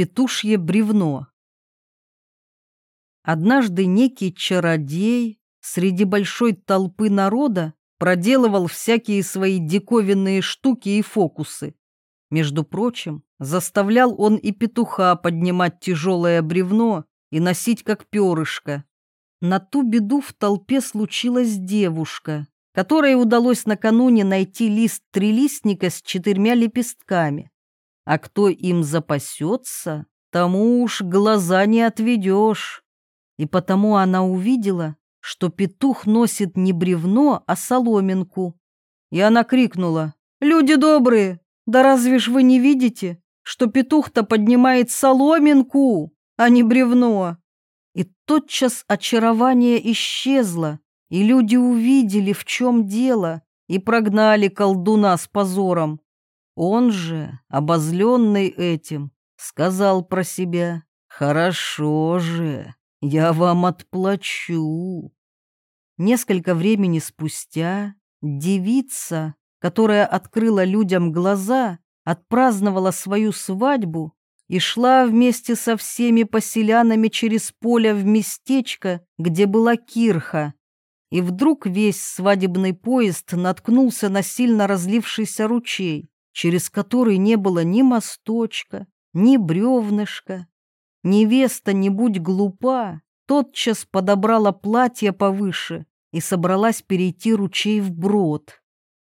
Петушье бревно. Однажды некий чародей среди большой толпы народа проделывал всякие свои диковинные штуки и фокусы. Между прочим, заставлял он и петуха поднимать тяжелое бревно и носить как перышко. На ту беду в толпе случилась девушка, которой удалось накануне найти лист трилистника с четырьмя лепестками а кто им запасется, тому уж глаза не отведешь. И потому она увидела, что петух носит не бревно, а соломинку. И она крикнула, «Люди добрые, да разве ж вы не видите, что петух-то поднимает соломинку, а не бревно?» И тотчас очарование исчезло, и люди увидели, в чем дело, и прогнали колдуна с позором. Он же, обозленный этим, сказал про себя, «Хорошо же, я вам отплачу». Несколько времени спустя девица, которая открыла людям глаза, отпраздновала свою свадьбу и шла вместе со всеми поселянами через поле в местечко, где была кирха. И вдруг весь свадебный поезд наткнулся на сильно разлившийся ручей через который не было ни мосточка, ни бревнышка. Невеста, не будь глупа, тотчас подобрала платье повыше и собралась перейти ручей вброд.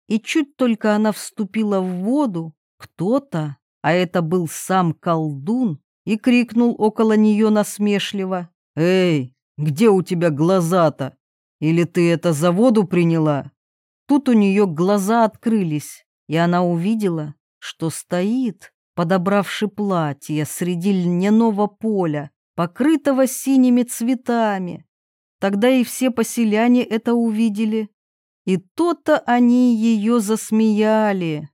И чуть только она вступила в воду, кто-то, а это был сам колдун, и крикнул около нее насмешливо. «Эй, где у тебя глаза-то? Или ты это за воду приняла?» Тут у нее глаза открылись, и она увидела, что стоит, подобравши платье среди льняного поля, покрытого синими цветами. Тогда и все поселяне это увидели, и то-то они ее засмеяли.